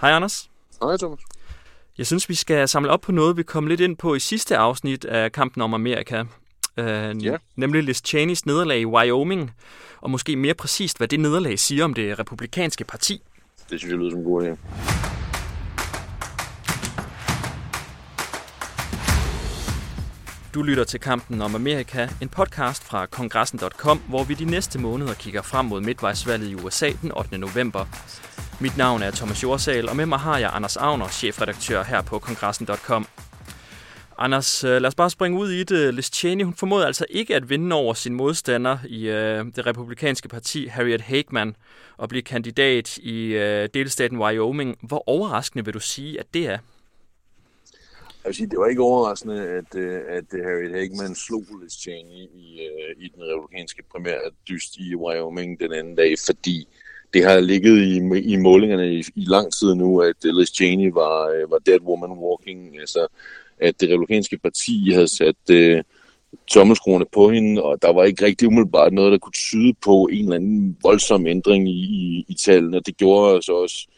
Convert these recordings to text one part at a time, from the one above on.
Hej Anders. Hej Thomas. Jeg synes, vi skal samle op på noget, vi kom lidt ind på i sidste afsnit af Kampen om Amerika. Øh, Ja. Nemlig Liz Cheneys nederlag i Wyoming, og måske mere præcist, hvad det nederlag siger om det republikanske parti. Det synes jeg lyder som en god idé. Du lytter til Kampen om Amerika, en podcast fra kongressen.com, hvor vi de næste måneder kigger frem mod midtvejsvalget i USA den 8. november. Mit navn er Thomas Jorsal, og med mig har jeg Anders Agner, chefredaktør her på kongressen.com. Anders, øh, lad os bare springe ud i det. Liz Cheney, hun formåede altså ikke at vinde over sin modstander i øh, det republikanske parti, Harriet Hageman, og blive kandidat i øh, delstaten Wyoming. Hvor overraskende vil du sige, at det er? Jeg vil sige, det var ikke overraskende, at, øh, at Harry Harriet slog Liz Cheney i, øh, i den republikanske primærdyst i Wyoming den anden dag, fordi det har ligget i, i målingerne i, i lang tid nu, at Liz Cheney var, var dead woman walking, altså at det republikanske parti havde sat øh, tommelskruerne på hende, og der var ikke rigtig umiddelbart noget, der kunne tyde på en eller anden voldsom ændring i, i, i tallene. Det gjorde så også,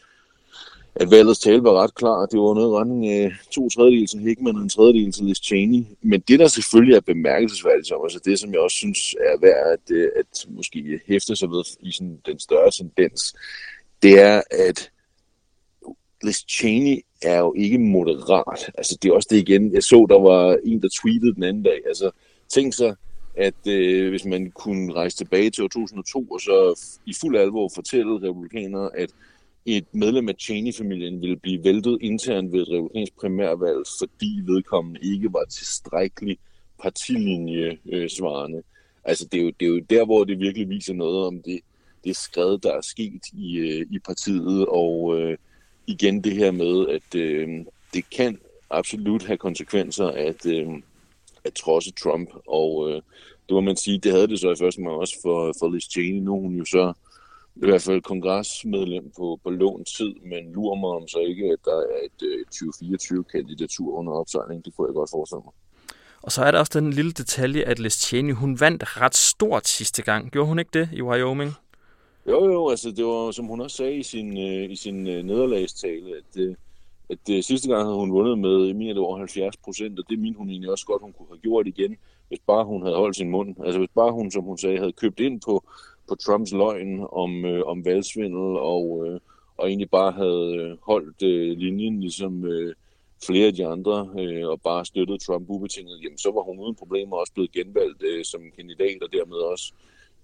at valgets tale var ret klar. Det var noget retning af øh, to tredjedel til Hickman og en tredjedel til Liz Cheney. Men det, der selvfølgelig er bemærkelsesværdigt, som altså det, som jeg også synes er værd at, øh, at måske hæfte sig ved i sådan den større tendens, det er, at Liz Cheney er jo ikke moderat. Altså, det er også det igen. Jeg så, der var en, der tweetede den anden dag. Altså, tænk så, at øh, hvis man kunne rejse tilbage til år 2002, og så i fuld alvor fortælle republikanere, at et medlem af Cheney-familien ville blive væltet internt ved et republikansk primærvalg, fordi vedkommende ikke var tilstrækkelig partilinjesvarende. Øh, svarende. Altså, det er, jo, det er jo der, hvor det virkelig viser noget om det, det skred, der er sket i, øh, i partiet, og øh, igen det her med, at øh, det kan absolut have konsekvenser at, øh, at trodse Trump, og øh, det må man sige, det havde det så i første omgang også for, for Liz Cheney. Nu hun jo så i hvert fald kongresmedlem på, på lån tid, men lurer mig om så ikke, at der er et øh, 2024-kandidatur under opsejling. Det kunne jeg godt forestille mig. Og så er der også den lille detalje, at Liz Cheney, hun vandt ret stort sidste gang. Gjorde hun ikke det i Wyoming? Jo, jo, altså det var, som hun også sagde i sin, øh, i sin øh, nederlagstale, at, øh, at øh, sidste gang havde hun vundet med, jeg mener det var 70 procent, og det mente hun egentlig også godt, hun kunne have gjort igen, hvis bare hun havde holdt sin mund. Altså hvis bare hun, som hun sagde, havde købt ind på, på Trumps løgn om, øh, om valgsvindel, og, øh, og egentlig bare havde øh, holdt øh, linjen, ligesom øh, flere af de andre, øh, og bare støttet Trump ubetinget, jamen så var hun uden problemer også blevet genvalgt øh, som kandidat, og dermed også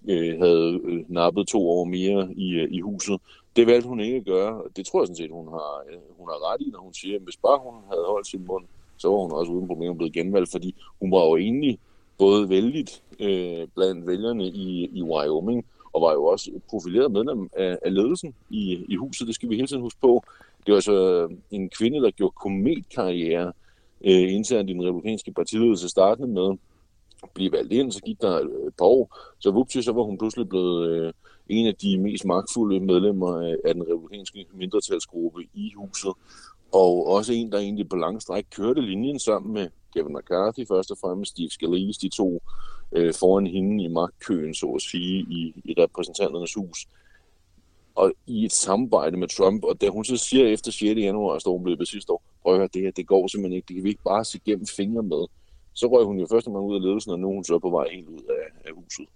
øh, havde øh, nappet to år mere i, øh, i huset. Det valgte hun ikke at gøre, og det tror jeg sådan set, hun har, øh, hun har ret i, når hun siger, at hvis bare hun havde holdt sin mund, så var hun også uden problemer blevet genvalgt, fordi hun var jo egentlig både vældigt øh, blandt vælgerne i, i Wyoming, og var jo også profileret medlem af, af ledelsen i, i huset. Det skal vi hele tiden huske på. Det var så en kvinde, der gjorde kometkarriere øh, internt i den republikanske partiledelse startende med blive valgt ind, så gik der øh, et par år, så vupti, så var hun pludselig blevet øh, en af de mest magtfulde medlemmer af, af den republikanske mindretalsgruppe i huset, og også en, der egentlig på lang stræk kørte linjen sammen med Kevin McCarthy først og fremmest, Steve Scalise, de to øh, foran hende i magtkøen, så at sige, i, i repræsentanternes hus og i et samarbejde med Trump, og da hun så siger efter 6. januar, at hun blev sidste år, prøv at høre, det her, det går simpelthen ikke, det kan vi ikke bare se gennem fingre med. Så røg hun jo først og ud af ledelsen, og nu er hun så på vej helt ud af, af huset.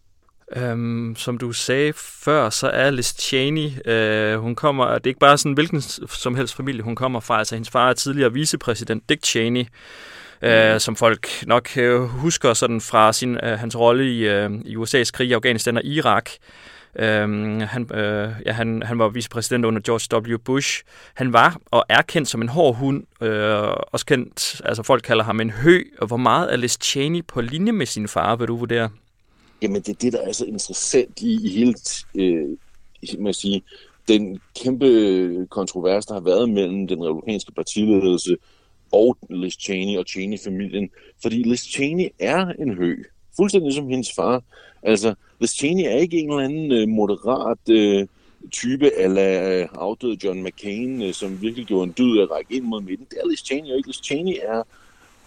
Um, som du sagde før, så er Liz Cheney, uh, hun kommer, det er ikke bare sådan hvilken som helst familie, hun kommer fra. Altså hendes far er tidligere vicepræsident Dick Cheney, uh, som folk nok uh, husker sådan fra sin, uh, hans rolle i, uh, i USA's krig i Afghanistan og Irak. Øhm, han, øh, ja, han, han var vicepræsident under George W. Bush. Han var og er kendt som en hård hund, øh, også kendt, altså folk kalder ham en hø. Og hvor meget er Liz Cheney på linje med sin far, vil du vurdere? Jamen, det er det, der er så interessant i, i hele, øh, man sige, den kæmpe kontrovers, der har været mellem den republikanske partiledelse og Liz Cheney og Cheney-familien. Fordi Liz Cheney er en hø, fuldstændig som hendes far. Altså, Liz Cheney er ikke en eller anden øh, moderat øh, type eller øh, afdøde John McCain, øh, som virkelig gjorde en dyd at række ind mod midten. Det er Liz Cheney, jo ikke Liz Cheney er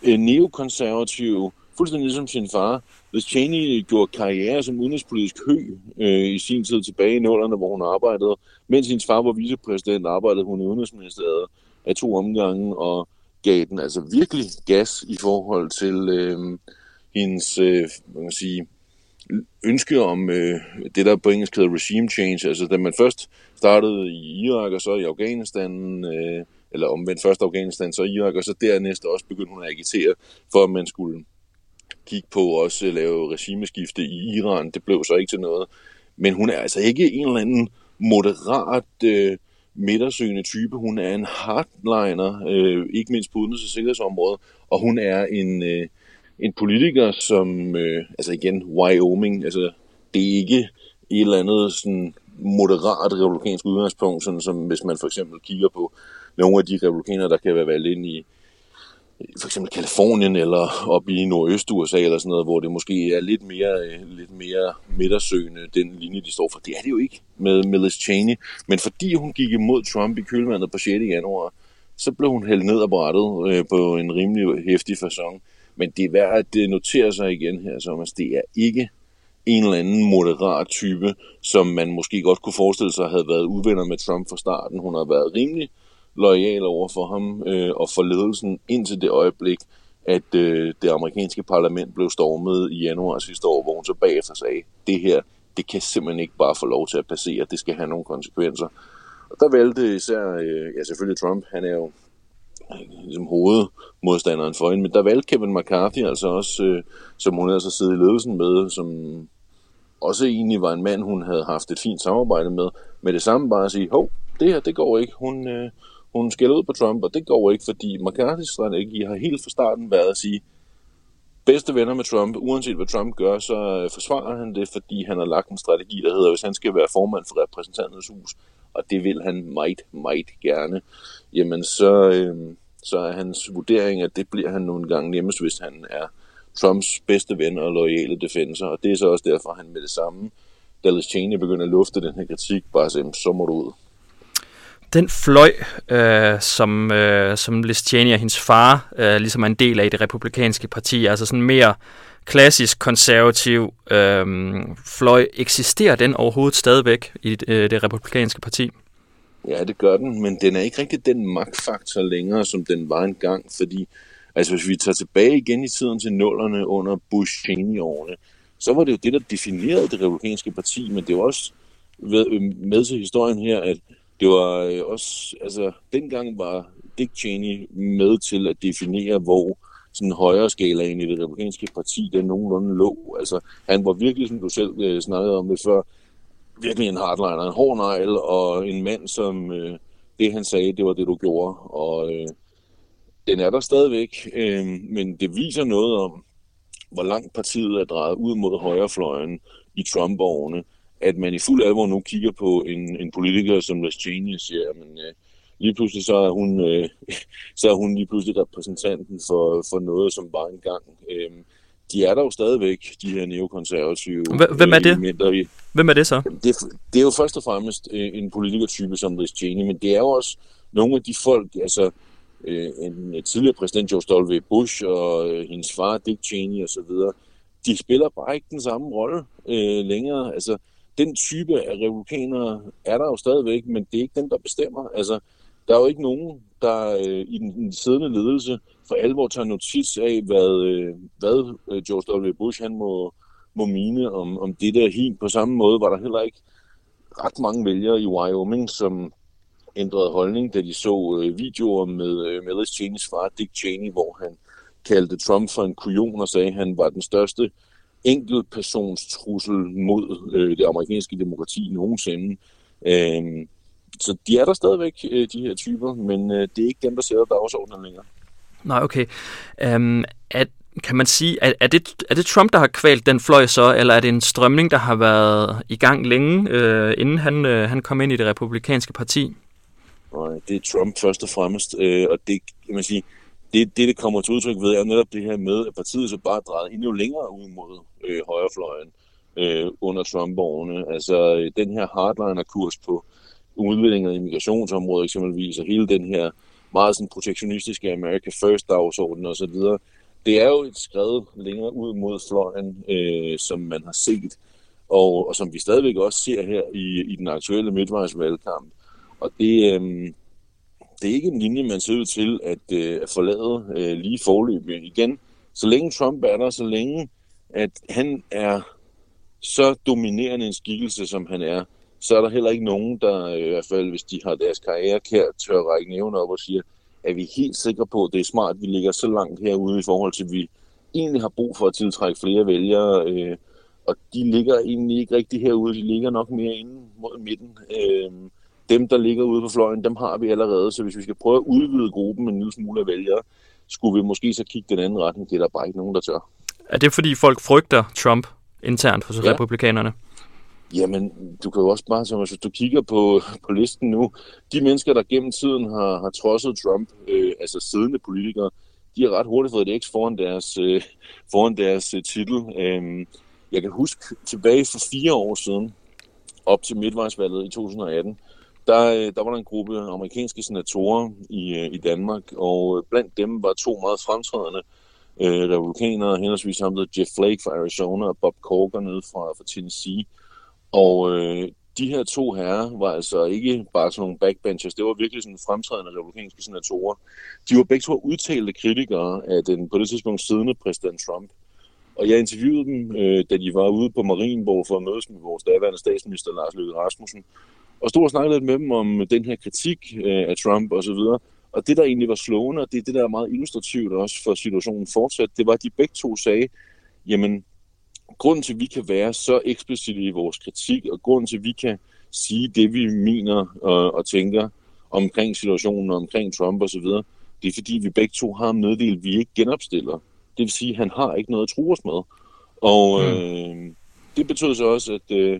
øh, neokonservativ, fuldstændig som sin far. Liz Cheney øh, gjorde karriere som udenrigspolitisk hø øh, i sin tid tilbage i nullerne, hvor hun arbejdede. Mens hendes far var vicepræsident, arbejdede hun i Udenrigsministeriet af to omgange og gav den altså virkelig gas i forhold til øh, hendes øh, man kan sige, ønske om øh, det, der på engelsk hedder regime change. Altså da man først startede i Irak og så i Afghanistan, øh, eller omvendt først Afghanistan, så Irak, og så dernæst også begyndte hun at agitere for, at man skulle kigge på også at lave regimeskifte i Iran. Det blev så ikke til noget. Men hun er altså ikke en eller anden moderat øh, midtersøgende type. Hun er en hardliner, øh, ikke mindst på udenrigs- og sikkerhedsområdet, og hun er en, øh, en politiker, som, øh, altså igen, Wyoming, altså det er ikke et eller andet sådan moderat republikansk udgangspunkt, sådan som hvis man for eksempel kigger på nogle af de republikanere, der kan være valgt ind i for eksempel Kalifornien eller op i Nordøst-USA eller sådan noget, hvor det måske er lidt mere, øh, lidt mere midtersøgende, den linje, de står for. Det er det jo ikke med, med Cheney. Men fordi hun gik imod Trump i kølvandet på 6. januar, så blev hun hældt ned af brættet øh, på en rimelig hæftig façon. Men det er værd at notere sig igen her, Thomas. Det er ikke en eller anden moderat type, som man måske godt kunne forestille sig havde været uvenner med Trump fra starten. Hun har været rimelig lojal over for ham øh, og for ledelsen indtil det øjeblik, at øh, det amerikanske parlament blev stormet i januar sidste år, hvor hun så bagefter sagde, det her, det kan simpelthen ikke bare få lov til at passere, det skal have nogle konsekvenser. Og der valgte især, øh, ja selvfølgelig Trump, han er jo ligesom hovedmodstanderen for hende, men der valgte Kevin McCarthy altså også, øh, som hun altså sidder i ledelsen med, som også egentlig var en mand, hun havde haft et fint samarbejde med, med det samme bare at sige, hov, det her, det går ikke, hun, øh, hun skælder ud på Trump, og det går ikke, fordi McCarthy's strategi har helt fra starten været at sige, bedste venner med Trump, uanset hvad Trump gør, så øh, forsvarer han det, fordi han har lagt en strategi, der hedder, hvis han skal være formand for repræsentanternes hus, og det vil han meget, meget gerne, jamen så, øh, så er hans vurdering, at det bliver han nogle gange nemmest, hvis han er Trumps bedste ven og loyale defensor, og det er så også derfor, han med det samme, Dallas Cheney begynder at lufte den her kritik, bare siger, så må du ud den fløj, øh, som, øh, som Liz Cheney og hendes far øh, ligesom er en del af i det republikanske parti, altså sådan mere klassisk konservativ øh, fløj, eksisterer den overhovedet stadigvæk i øh, det republikanske parti? Ja, det gør den, men den er ikke rigtig den magtfaktor længere, som den var engang, fordi altså, hvis vi tager tilbage igen i tiden til nullerne under Bush-Cheney-årene, så var det jo det, der definerede det republikanske parti, men det var også med til historien her, at det var øh, også, altså dengang var Dick Cheney med til at definere, hvor sådan højere skalaen i det republikanske parti, den nogenlunde lå. Altså, han var virkelig, som du selv øh, snakkede om det før, virkelig en hardliner, en hård negl, og en mand, som øh, det han sagde, det var det du gjorde. Og øh, den er der stadigvæk, øh, men det viser noget om, hvor langt partiet er drejet ud mod højrefløjen i Trump-årene at man i fuld alvor nu kigger på en, en politiker som Liz Cheney og siger, men øh, lige pludselig så er, hun, øh, så er hun lige pludselig repræsentanten for, for noget, som var engang. Øh, de er der jo stadigvæk, de her neokonservative Hvem er det? Elementer. Hvem er det så? Det, det er jo først og fremmest øh, en politikertype som Liz Cheney, men det er jo også nogle af de folk, altså øh, en tidligere præsident George W. Bush og øh, hendes far Dick Cheney osv., de spiller bare ikke den samme rolle øh, længere. Altså, den type af republikanere er der jo stadigvæk, men det er ikke dem, der bestemmer. Altså, der er jo ikke nogen, der øh, i den, den siddende ledelse for alvor tager notits af, hvad, øh, hvad øh, George W. Bush han må, må mine om, om det der helt. På samme måde var der heller ikke ret mange vælgere i Wyoming, som ændrede holdning, da de så øh, videoer med, øh, Melis Cheneys far, Dick Cheney, hvor han kaldte Trump for en kujon og sagde, at han var den største enkeltpersons trussel mod øh, det amerikanske demokrati nogensinde. Øh, så de er der stadigvæk, øh, de her typer, men øh, det er ikke dem, der sætter dagsordenen længere. Nej, okay. Um, at, kan man sige, er, er, det, er det Trump, der har kvalt den fløj så, eller er det en strømning, der har været i gang længe, øh, inden han, øh, han kom ind i det republikanske parti? Nej, det er Trump først og fremmest, øh, og det kan man sige, det, det, det kommer til udtryk ved, er netop det her med, at partiet så bare drejede endnu længere ud mod øh, højrefløjen øh, under Trump-årene. Altså øh, den her hardliner-kurs på udvikling af immigrationsområdet eksempelvis, og hele den her meget sådan protektionistiske America First-dagsorden osv., det er jo et skred længere ud mod fløjen, øh, som man har set, og, og som vi stadigvæk også ser her i, i den aktuelle midtvejsvalgkamp. Og det, øh, det er ikke en linje, man ser ud til at, øh, forlade øh, lige forløbet igen. Så længe Trump er der, så længe at han er så dominerende en skikkelse, som han er, så er der heller ikke nogen, der øh, i hvert fald, hvis de har deres karriere kær, tør række nævne op og siger, at vi er helt sikre på, at det er smart, at vi ligger så langt herude i forhold til, at vi egentlig har brug for at tiltrække flere vælgere, øh, og de ligger egentlig ikke rigtig herude, de ligger nok mere inde mod midten. Øh, dem, der ligger ude på fløjen, dem har vi allerede, så hvis vi skal prøve at udvide gruppen med en lille smule af vælgere, skulle vi måske så kigge den anden retning, det er der bare ikke nogen, der tør. Er det fordi folk frygter Trump internt hos ja. republikanerne? Jamen, du kan jo også bare, som hvis du kigger på, på listen nu, de mennesker, der gennem tiden har, har trodset Trump, øh, altså siddende politikere, de har ret hurtigt fået et X foran deres, øh, foran deres øh, titel. Øh, jeg kan huske tilbage for fire år siden, op til midtvejsvalget i 2018, der, øh, der var der en gruppe amerikanske senatorer i, øh, i Danmark, og øh, blandt dem var to meget fremtrædende øh, republikanere, henholdsvis ham der Jeff Flake fra Arizona og Bob Corker nede fra, fra Tennessee. Og øh, de her to herrer var altså ikke bare sådan nogle backbenchers, det var virkelig sådan fremtrædende republikanske senatorer. De var begge to udtalte kritikere af den på det tidspunkt siddende præsident Trump. Og jeg interviewede dem, øh, da de var ude på Marienborg for at mødes med vores daværende statsminister Lars Løkke Rasmussen, og stod og snakkede lidt med dem om den her kritik øh, af Trump og så videre. Og det, der egentlig var slående, og det er det, der er meget illustrativt også for situationen fortsat, det var, at de begge to sagde, jamen, grunden til, at vi kan være så eksplicite i vores kritik, og grunden til, at vi kan sige det, vi mener og, og tænker omkring situationen og omkring Trump osv., det er fordi, vi begge to har meddelt, vi ikke genopstiller. Det vil sige, at han har ikke noget at true os med. Og mm. øh, det betød så også, at øh,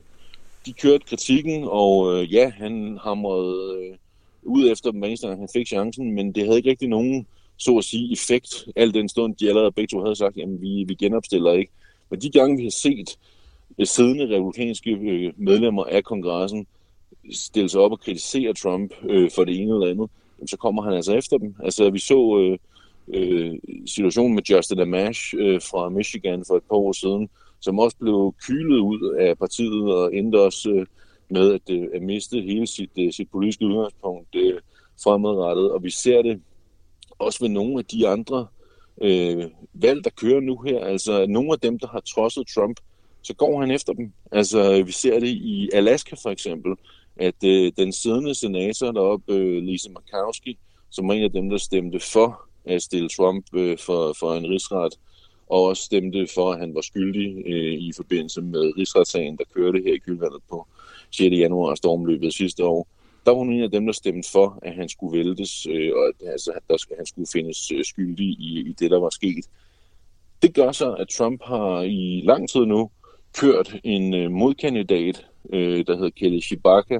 de kørte kritikken, og øh, ja, han hamrede øh, ud efter dem, hver han fik chancen, men det havde ikke rigtig nogen, så at sige, effekt, al den stund, de allerede begge to havde sagt, jamen vi, vi genopstiller ikke. Men de gange, vi har set øh, siddende republikanske øh, medlemmer af kongressen stille sig op og kritisere Trump øh, for det ene eller andet, så kommer han altså efter dem. Altså, vi så øh, øh, situationen med Justin Amash øh, fra Michigan for et par år siden, som også blev kylet ud af partiet og endte også øh, med at, øh, at miste hele sit, øh, sit politiske udgangspunkt øh, fremadrettet. Og vi ser det også ved nogle af de andre øh, valg, der kører nu her. Altså nogle af dem, der har trodset Trump, så går han efter dem. Altså vi ser det i Alaska for eksempel, at øh, den siddende senator deroppe, øh, Lisa Murkowski, som var en af dem, der stemte for at stille Trump øh, for, for en rigsret, og også stemte for, at han var skyldig øh, i forbindelse med rigsretssagen, der kørte her i kølvandet på 6. januar stormløbet sidste år. Der var hun en af dem, der stemte for, at han skulle væltes, øh, og at altså, at der, han skulle findes øh, skyldig i, i det, der var sket. Det gør så, at Trump har i lang tid nu kørt en øh, modkandidat, øh, der hedder Kelly Shibaka,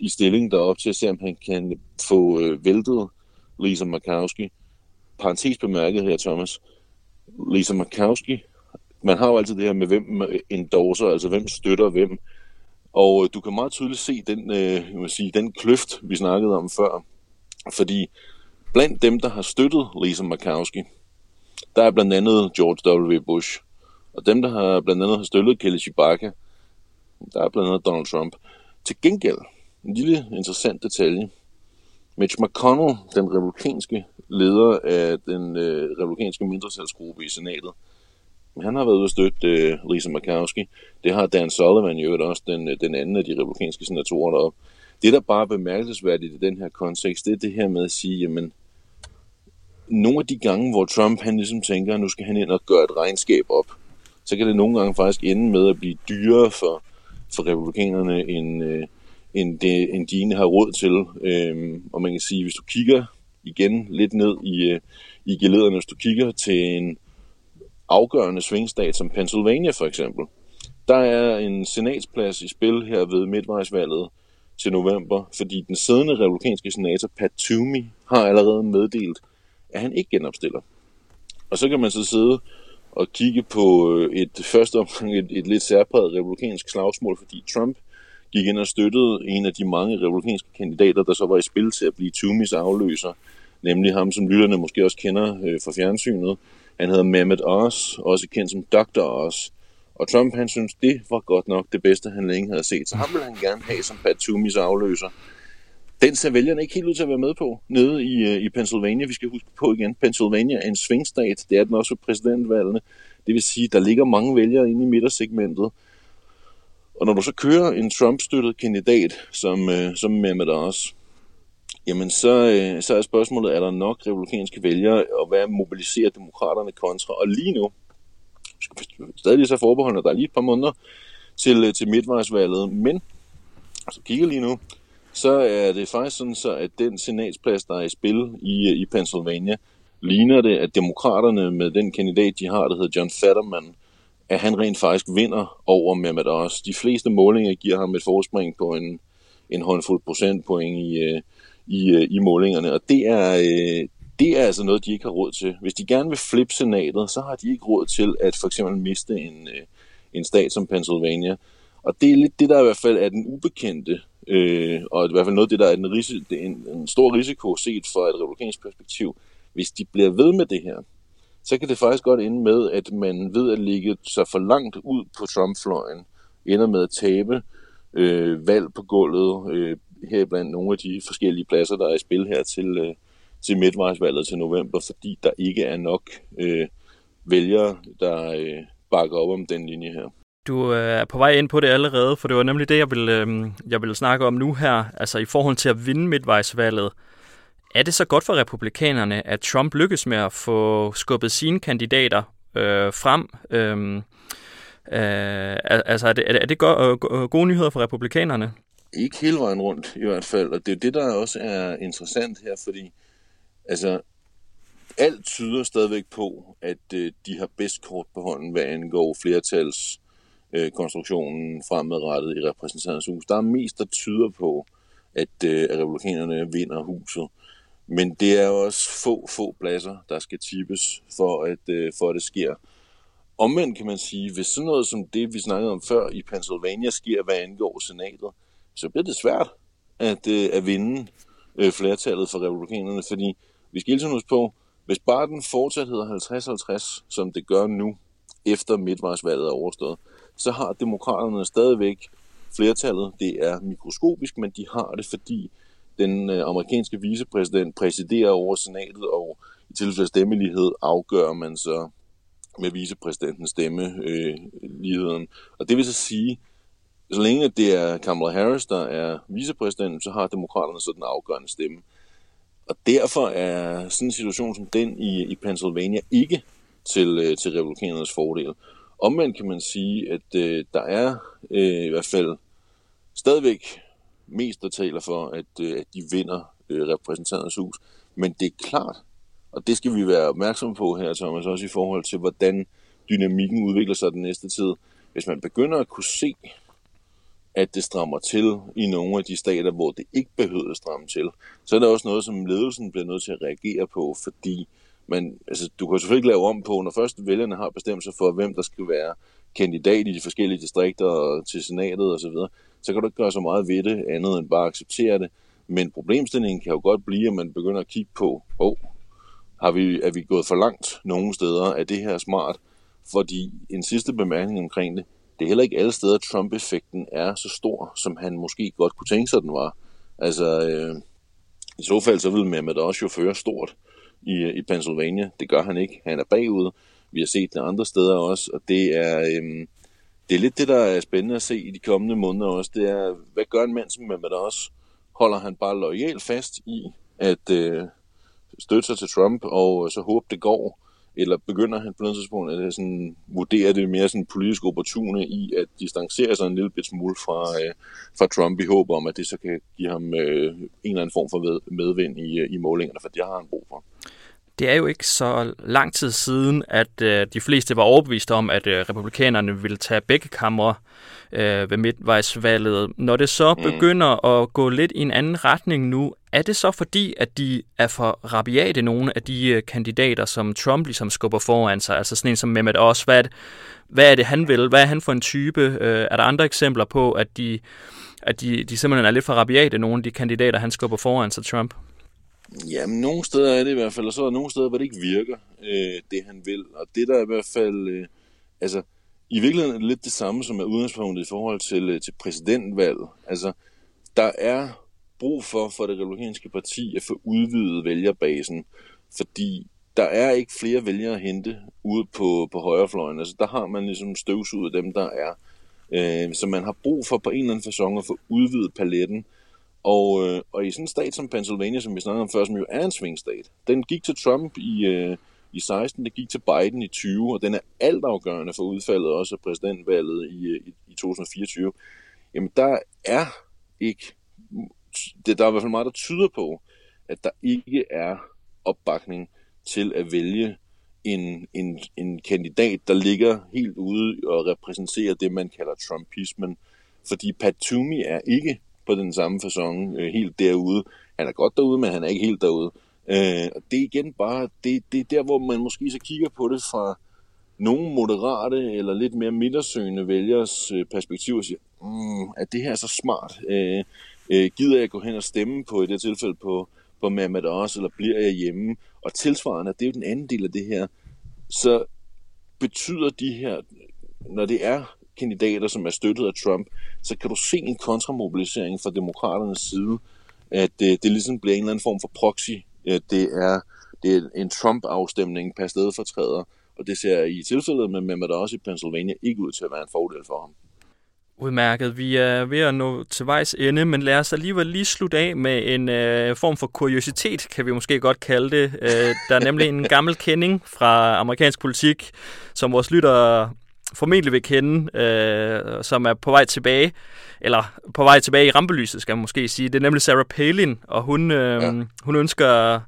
i stilling derop til at se, om han kan få øh, væltet Lisa Murkowski. Parenthes bemærket her, Thomas. Lisa Murkowski, man har jo altid det her med, hvem endorser, altså hvem støtter hvem. Og øh, du kan meget tydeligt se den, øh, jeg vil sige, den kløft, vi snakkede om før. Fordi blandt dem, der har støttet Lisa Murkowski, der er blandt andet George W. Bush. Og dem, der har blandt andet har støttet Kelly Chewbacca, der er blandt andet Donald Trump. Til gengæld, en lille interessant detalje. Mitch McConnell, den republikanske leder af den øh, republikanske mindretalsgruppe i senatet, han har været ude at støtte øh, Lisa Murkowski. Det har Dan Sullivan jo også, den, øh, den anden af de republikanske senatorer deroppe. Det, der bare er bemærkelsesværdigt i den her kontekst, det er det her med at sige, jamen, nogle af de gange, hvor Trump han ligesom tænker, at nu skal han ind og gøre et regnskab op, så kan det nogle gange faktisk ende med at blive dyrere for, for republikanerne, end, øh, end, det, end de egentlig har råd til. Øhm, og man kan sige, hvis du kigger igen lidt ned i, øh, i gelederne, hvis du kigger til en afgørende svingstat som Pennsylvania for eksempel, der er en senatsplads i spil her ved midtvejsvalget til november, fordi den siddende republikanske senator Pat Toomey har allerede meddelt, at han ikke genopstiller. Og så kan man så sidde og kigge på øh, et første omgang et, et lidt særpræget republikansk slagsmål, fordi Trump gik ind og støttede en af de mange republikanske kandidater, der så var i spil til at blive Toomeys afløser, nemlig ham, som lytterne måske også kender øh, fra fjernsynet, Han hedder Mehmet Oz, også kendt som Dr. Oz. Og Trump han synes, det var godt nok det bedste, han længe havde set. Så ham vil han gerne have som Batumis afløser. Den ser vælgerne ikke helt ud til at være med på nede i, øh, i Pennsylvania. Vi skal huske på igen, Pennsylvania er en svingstat. Det er den også ved præsidentvalgene. Det vil sige, der ligger mange vælgere inde i midtersegmentet. Og når du så kører en Trump-støttet kandidat, som, øh, som Mehmet Oz, jamen så, øh, så er spørgsmålet, er der nok republikanske vælgere, og hvad mobiliserer demokraterne kontra? Og lige nu, stadig så forbeholdende, der er lige et par måneder til, øh, til midtvejsvalget, men altså kigger lige nu, så er det faktisk sådan, så at den senatsplads, der er i spil i, øh, i Pennsylvania, ligner det, at demokraterne med den kandidat, de har, der hedder John Fetterman, at han rent faktisk vinder over Mehmet Oz. De fleste målinger giver ham et forspring på en, en håndfuld procentpoint i, øh, i, øh, i målingerne, og det er, øh, det er altså noget, de ikke har råd til. Hvis de gerne vil flippe senatet, så har de ikke råd til at for eksempel miste en, øh, en stat som Pennsylvania. Og det er lidt det, der i hvert fald er den ubekendte, øh, og i hvert fald noget det, der er en, risi- en, en stor risiko set fra et republikansk perspektiv. Hvis de bliver ved med det her, så kan det faktisk godt ende med, at man ved at ligge så for langt ud på Trump-fløjen, ender med at tabe øh, valg på gulvet, øh, her blandt nogle af de forskellige pladser, der er i spil her til, øh, til midtvejsvalget til november, fordi der ikke er nok øh, vælgere, der øh, bakker op om den linje her. Du øh, er på vej ind på det allerede, for det var nemlig det, jeg vil, øh, jeg vil snakke om nu her. Altså i forhold til at vinde midtvejsvalget. Er det så godt for republikanerne, at Trump lykkes med at få skubbet sine kandidater øh, frem? Øhm, øh, øh, altså er det, er det gode, øh, gode nyheder for republikanerne? Ikke hele vejen rundt i hvert fald, og det er det, der også er interessant her, fordi altså, alt tyder stadigvæk på, at øh, de har bedst kort på hånden, hvad angår flertals øh, konstruktionen fremadrettet i repræsentanternes hus. Der er mest, der tyder på, at, øh, at republikanerne vinder huset. Men det er også få, få pladser, der skal tippes, for at, øh, for at det sker. Omvendt kan man sige, hvis sådan noget som det, vi snakkede om før i Pennsylvania, sker, hvad angår senatet, så bliver det svært at, øh, at vinde øh, flertallet for republikanerne, fordi vi skal hele på, hvis bare den fortsat hedder 50-50, som det gør nu, efter midtvejsvalget er overstået, så har demokraterne stadigvæk flertallet. Det er mikroskopisk, men de har det, fordi den øh, amerikanske vicepræsident præsiderer over senatet, og i tilfælde af stemmelighed afgør man så med vicepræsidentens stemme Øh, og det vil så sige, så længe det er Kamala Harris, der er vicepræsident, så har demokraterne så den afgørende stemme. Og derfor er sådan en situation som den i, i Pennsylvania ikke til, øh, til republikanernes fordel. Omvendt kan man sige, at øh, der er øh, i hvert fald stadigvæk mest, der taler for, at, øh, at de vinder øh, repræsentanternes hus. Men det er klart, og det skal vi være opmærksomme på her, Thomas, også i forhold til, hvordan dynamikken udvikler sig den næste tid. Hvis man begynder at kunne se, at det strammer til i nogle af de stater, hvor det ikke behøver at stramme til, så er der også noget, som ledelsen bliver nødt til at reagere på, fordi man, altså, du kan selvfølgelig ikke lave om på, når først vælgerne har bestemt sig for, hvem der skal være kandidat i de forskellige distrikter og til senatet osv., så, så kan du ikke gøre så meget ved det, andet end bare acceptere det. Men problemstillingen kan jo godt blive, at man begynder at kigge på, oh, har vi, er vi gået for langt nogle steder? Er det her smart? Fordi en sidste bemærkning omkring det, det er heller ikke alle steder, Trump-effekten er så stor, som han måske godt kunne tænke sig, den var. Altså, øh, i så fald så vil Mehmet også jo føre stort i, i Pennsylvania. Det gør han ikke. Han er bagud. Vi har set det andre steder også, og det er, øh, det er lidt det, der er spændende at se i de kommende måneder også. Det er, hvad gør en mand som Mehmet også? Holder han bare lojalt fast i at øh, støtte sig til Trump, og så håbe det går? Eller begynder han på noget tidspunkt at sådan, vurdere det mere sådan politisk opportune i at distancere sig en lille bit smule fra, øh, fra Trump i håb om, at det så kan give ham øh, en eller anden form for medvind i, øh, i målingerne, for det har han brug for. Det er jo ikke så lang tid siden, at øh, de fleste var overbeviste om, at øh, republikanerne ville tage begge kamre øh, ved midtvejsvalget. Når det så mm. begynder at gå lidt i en anden retning nu, er det så fordi, at de er for rabiate nogle af de øh, kandidater, som Trump ligesom skubber foran sig? Altså sådan en som Mehmet Oz. Hvad er det, hvad er det han vil? Hvad er han for en type? Øh, er der andre eksempler på, at de, at de, de simpelthen er lidt for rabiate, nogle af de kandidater, han skubber foran sig, Trump? Jamen, nogle steder er det i hvert fald, og så er der nogle steder, hvor det ikke virker, øh, det han vil. Og det der er i hvert fald, øh, altså, i virkeligheden er det lidt det samme, som er udgangspunktet i forhold til, øh, til præsidentvalget. Altså, der er brug for, for det republikanske parti, at få udvidet vælgerbasen, fordi der er ikke flere vælgere at hente ude på, på højrefløjen. Altså, der har man ligesom støvsuget dem, der er. Øh, så man har brug for på en eller anden façon at få udvidet paletten, og, øh, og i sådan en stat som Pennsylvania, som vi snakkede om før, som jo er en svingstat, den gik til Trump i, øh, i 16, den gik til Biden i 20, og den er altafgørende for udfaldet også af præsidentvalget i, øh, i, i 2024. Jamen der er ikke, det, der er i hvert fald meget, der tyder på, at der ikke er opbakning til at vælge en, en, en kandidat, der ligger helt ude og repræsenterer det, man kalder Trumpismen. Fordi Pat Toomey er ikke på den samme façon øh, helt derude. Han er godt derude, men han er ikke helt derude. Øh, og det er igen bare, det, det er der, hvor man måske så kigger på det fra nogle moderate eller lidt mere midtersøgende vælgers øh, perspektiv og siger, mm, er det her så smart? Øh, øh, gider jeg gå hen og stemme på i det tilfælde på, på Mehmet også, eller bliver jeg hjemme? Og tilsvarende, det er jo den anden del af det her, så betyder de her, når det er kandidater, som er støttet af Trump, så kan du se en kontramobilisering fra demokraternes side, at det, det ligesom bliver en eller anden form for proxy. At det er, det er en Trump-afstemning per stedfortræder, og det ser i tilfældet med Mehmet også i Pennsylvania ikke ud til at være en fordel for ham. Udmærket. Vi er ved at nå til vejs ende, men lad os alligevel lige slutte af med en øh, form for kuriositet, kan vi måske godt kalde det. Øh, der er nemlig en gammel kending fra amerikansk politik, som vores lytter formentlig vil kende, øh, som er på vej tilbage, eller på vej tilbage i rampelyset, skal man måske sige. Det er nemlig Sarah Palin, og hun, øh, ja. hun ønsker...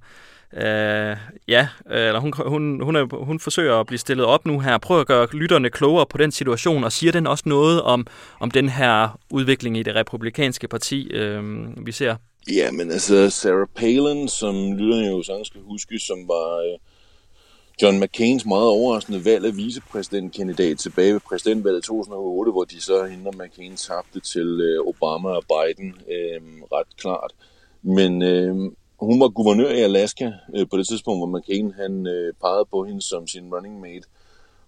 Øh, ja, øh, eller hun, hun, hun, er, hun forsøger at blive stillet op nu her, prøver at gøre lytterne klogere på den situation, og siger den også noget om, om den her udvikling i det republikanske parti, øh, vi ser? Ja, men altså Sarah Palin, som lytterne jo sådan skal huske, som var øh, John McCains meget overraskende valg af vicepræsidentkandidat tilbage ved præsidentvalget 2008, hvor de så hende og McCain tabte til øh, Obama og Biden øh, ret klart. Men øh, hun var guvernør i Alaska øh, på det tidspunkt, hvor McCain han øh, pegede på hende som sin running mate.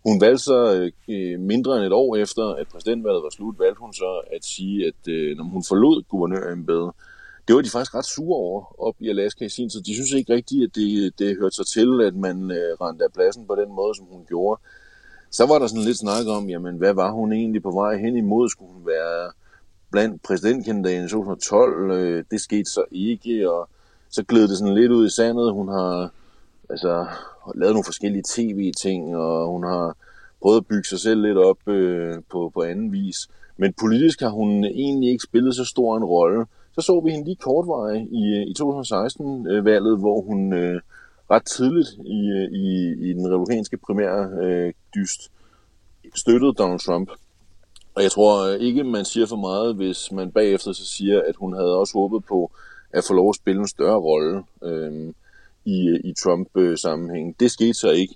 Hun valgte så øh, øh, mindre end et år efter, at præsidentvalget var slut, valgte hun så at sige, at øh, når hun forlod guvernørembedet, det var de faktisk ret sure over op i Alaska i sin tid. De synes ikke rigtigt, at det, det hørte sig til, at man øh, rendte af pladsen på den måde, som hun gjorde. Så var der sådan lidt snak om, jamen hvad var hun egentlig på vej hen imod? Skulle hun være blandt præsidentkandidaten i 2012? Øh, det skete så ikke, og så gled det sådan lidt ud i sandet. Hun har altså, lavet nogle forskellige tv-ting, og hun har prøvet at bygge sig selv lidt op øh, på, på anden vis. Men politisk har hun egentlig ikke spillet så stor en rolle. Så så vi hende lige kortveje i, øh, i 2016-valget, øh, hvor hun øh, ret tidligt i, øh, i, i den republikanske primære øh, dyst støttede Donald Trump. Og jeg tror ikke, man siger for meget, hvis man bagefter så siger, at hun havde også håbet på at få lov at spille en større rolle øh, i, øh, i Trump-sammenhæng. Det skete så ikke.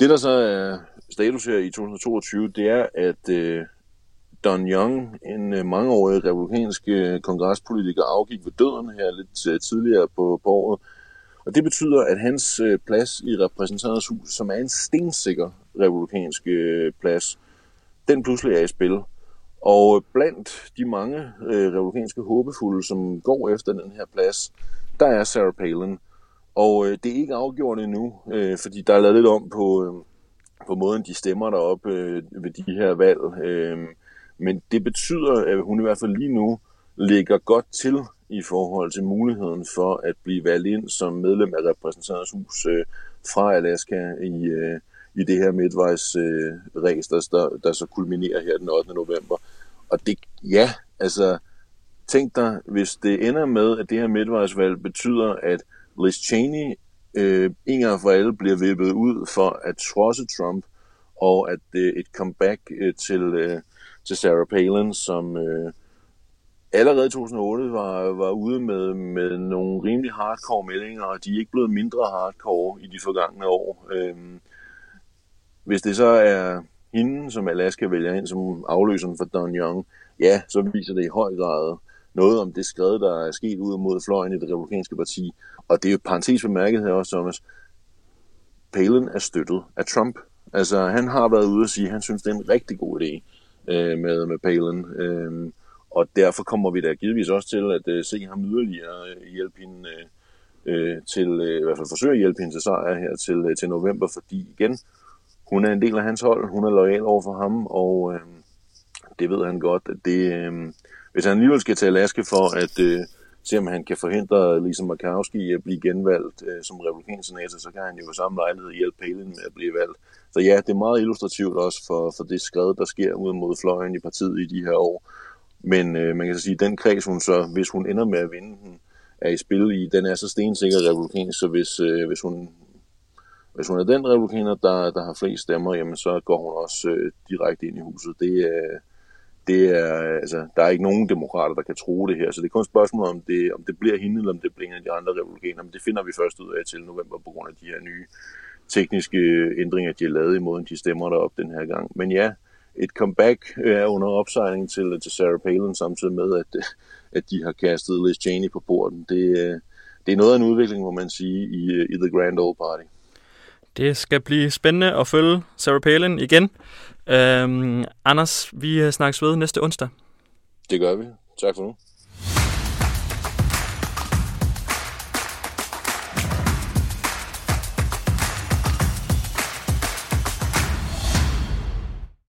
Det, der så er status her i 2022, det er, at øh, Don Young, en øh, mangeårig republikansk øh, kongrespolitiker, afgik ved døden her lidt øh, tidligere på, på året. Og det betyder, at hans øh, plads i repræsentanternes hus, som er en stensikker republikansk øh, plads, den pludselig er i spil. Og blandt de mange øh, republikanske håbefulde, som går efter den her plads, der er Sarah Palin. Og øh, det er ikke afgjort endnu, øh, fordi der er lavet lidt om på, øh, på måden, de stemmer derop øh, ved de her valg. Øh, men det betyder, at hun i hvert fald lige nu ligger godt til i forhold til muligheden for at blive valgt ind som medlem af repræsentanternes hus øh, fra Alaska i, øh, i det her midtvejsræs, øh, der, der så kulminerer her den 8. november. Og det, ja, altså, tænk dig, hvis det ender med, at det her midtvejsvalg betyder, at Liz Cheney øh, en gang for alle bliver vippet ud for at trodse Trump, og at øh, et comeback øh, til øh, til Sarah Palin, som øh, allerede i 2008 var, var ude med, med nogle rimelig hardcore meldinger, og de er ikke blevet mindre hardcore i de forgangne år. Øh, hvis det så er hende, som Alaska vælger ind som afløseren for Don Young, ja, så viser det i høj grad noget om det skred, der er sket ud mod fløjen i det republikanske parti. Og det er jo parentes bemærket her også, Thomas. Palin er støttet af Trump. Altså, han har været ude og sige, at han synes, det er en rigtig god idé øh, med, med Palin. Øh, og derfor kommer vi da givetvis også til at øh, se ham yderligere øh, hjælpe hende øh, øh til, øh, i hvert fald forsøge at hjælpe hende til sejr her til, øh, til november, fordi igen, hun er en del af hans hold, hun er lojal over for ham, og øh, det ved han godt, at det, øh, hvis han alligevel skal til Alaska for at øh, se, om han kan forhindre Lisa Murkowski i at blive genvalgt øh, som republikansk senator, så kan han jo på samme lejlighed hjælpe Palin med at blive valgt. Så ja, det er meget illustrativt også for, for det skred, der sker ud mod fløjen i partiet i de her år. Men øh, man kan så sige, at den kreds, hun så, hvis hun ender med at vinde den, er i spil i, den er så stensikker republikansk, så hvis, øh, hvis, hun, hvis hun er den republikaner, der, der har flest stemmer, jamen så går hun også øh, direkte ind i huset. Det øh, det er, altså, der er ikke nogen demokrater, der kan tro det her, så det er kun et spørgsmål om det, om det bliver hende, eller om det bliver en af de andre republikanere, men det finder vi først ud af til november på grund af de her nye tekniske øh, ændringer, de har lavet i måden, de stemmer derop den her gang. Men ja, et comeback øh, er under opsejling til, til Sarah Palin, samtidig med, at, at de har kastet Liz Cheney på borden. Det, øh, det er noget af en udvikling, må man sige, i, i The Grand Old Party. Det skal blive spændende at følge Sarah Palin igen. Øhm, Anders, vi øh, snakkes ved næste onsdag. Det gør vi. Tak for nu.